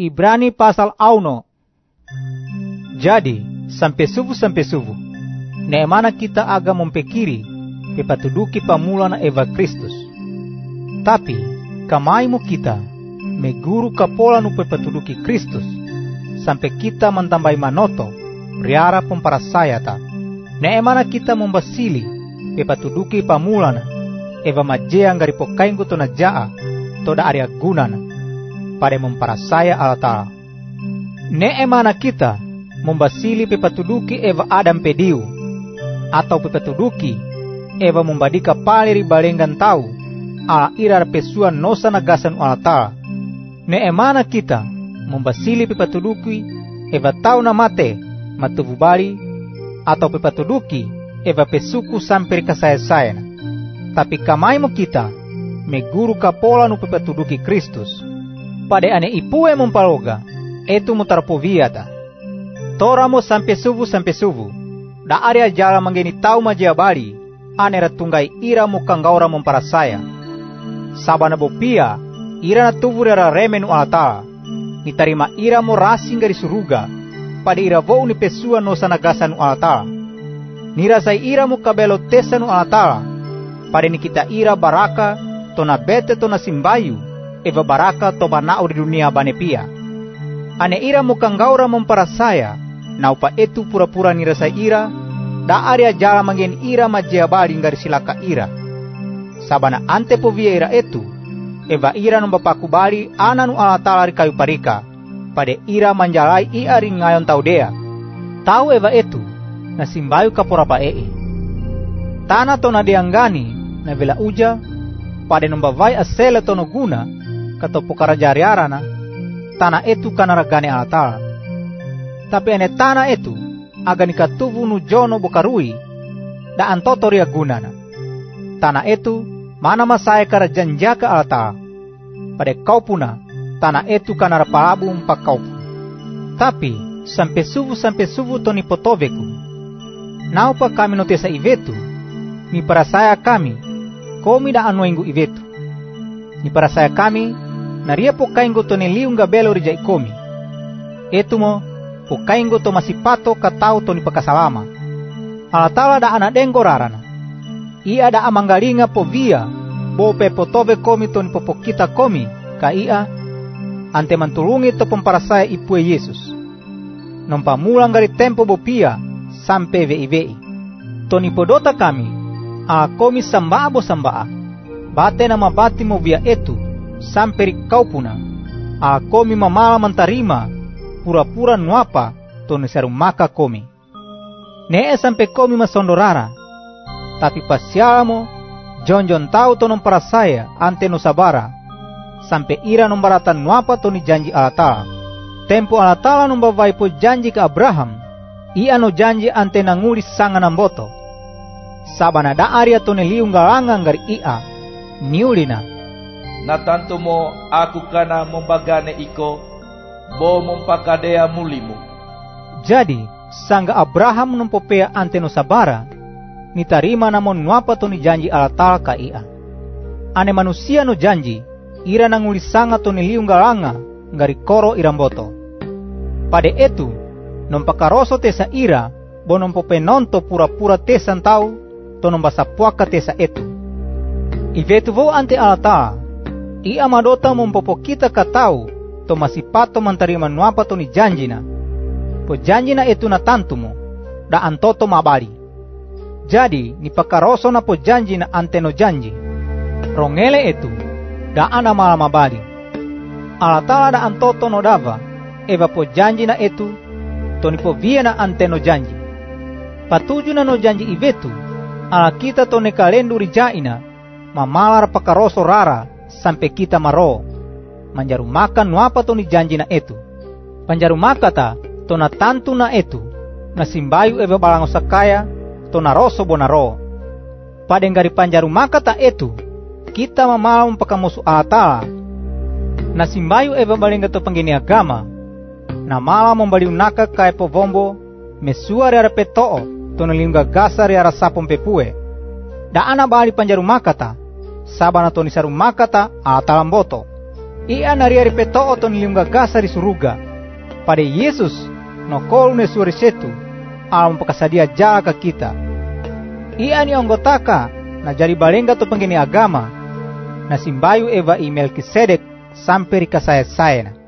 Ibrani pasal auno. Jadi, sampai subuh sampai subuh, mana kita agak mempekiri kepatuduki pamulana Eva Kristus. Tapi, kamaimu kita, meguru kapola nu pepatuduki Kristus, sampai kita mentambai manoto, riara pemparasaya ta. mana kita membasili pepatuduki pamulana, Eva majea ngari pokaingku jaa, toda area gunana, pada memparasaya Allah Ne emana kita membasili pepatuduki Eva Adam pediu, atau pepatuduki Eva membadika pale ribalengan tau, a ira pesua nosa nagasan Allah Ne emana kita membasili pepatuduki Eva tau na mate matububali atau pepatuduki Eva pesuku sampai kasaya-sayana. Tapi kamaimu kita meguru kapola no pepatuduki Kristus. Pada ane ipue mempaloga, etu mutarpoviata. Toramo sampai suvu sampai suvu. Da area jala mangeni tau majia bali, ane ratunggai ira mukanggaura memparasaya. Sabana bopia, ira na tuvu rara remenu alata. Nitarima ira mo rasing dari suruga, pada ira vou ni pesua no sanagasa nu alata. Nirasai ira mu kabelo tesa nu alata. Pada ni kita ira baraka tona bete tona simbayu, eva baraka to banao di dunia banepia. Ane ira mukanggaura memparasaya, na upa etu pura-pura nirasa ira, da area jala mangen ira majia bali ngari silaka ira. Sabana ante povia ira etu, eva ira no bapaku bali ananu ala tala kayu parika, pada ira manjalai ia ringayon tau dea. Tau eva etu, na simbayu kapora ee. Tanah tona dianggani, na vela uja, pada vai asele tono guna kato pukara jariarana tanah itu kanaragane alatala. Tapi ene tanah itu agani katuvu nu jono bukarui da antoto ria gunana. Tanah itu mana masaya kara janjaka alatala. Pada kau puna tanah itu kanara palabu umpa kau Tapi sampai suvu sampai suvu toni potoveku. Naupa kami notesa ivetu, mi para saya kami komi da anuengu ivetu. Ni para saya kami, naria po kaingo to niliunga belo rija ikomi. Etu mo, po kaingo to masipato katau to ni pakasalama. Alatala da dengo rarana. Ia da amanggalinga po via, bo pe potove komi to ni popokita komi, ka ia, ante mantulungi to pemparasaya ipue Yesus. Nompamulang gari tempo bopia, sampai vei vei. Toni podota kami, a komi sambaa bo sambaa. Bate na mabati mo via etu, samperi kau puna. A komi mamala mantarima, pura-pura nuapa, to maka komi. Nee sampai komi masondorara. Tapi pasiamo, jon-jon tau to non saya ante no sabara. Sampai ira nombaratan nuapa to ni janji alatala. Tempo alatala nombavai po janji ke Abraham, ia no janji ante nanguli sanga namboto sabana da aria tone liungalanga ngari ia niulina na tanto mo aku kana membagane iko bo mumpakadea mulimu. Jadi sangga Abraham numpopea anteno sabara nitarima namon nuapa toni janji alatal ka ia. Ane manusia no janji ira nangulisanga toni liungalanga ngari koro iramboto. Pada itu nompakaroso tesa ira bo nompope nonto pura-pura tesan tau tono basapuaka tesa etu. Ivetu vo ante alata, i amadota mompopo kita katau, to masipato mantarima nuapa to ni janjina. Po janjina etu na tantumo, da antoto mabali. Jadi, ni pakaroso na po janji na anteno janji. Rongele etu, da ana mala mabali. Alatala da antoto no dava, eva po janji na etu, to ni po via na anteno janji. Patuju na no janji ivetu, ala kita to ne kalendu rijaina mamalar pakaroso rara sampai kita maro manjaru makan nuapa to ni janji na etu. Panjaru makata to na tantu na etu. Na simbayu eve balango sakaya to na roso bonaro padengari panjaru makata etu kita mamalam pakamusu atala na simbayu eve balenga to panggini agama na mala membali unaka kai povombo mesua rara petoo tono linga gasar ya sapom pepue. Da ana bali panjaru makata, sabana toni saru makata atalamboto. Ia nariari petoo ton liunga gasa di suruga. Pada Yesus no kolune suari setu alam pakasadia jaga kita. Ia ni anggotaka na jadi balengga to penggini agama na simbayu eva email kisedek sampai rika saya saya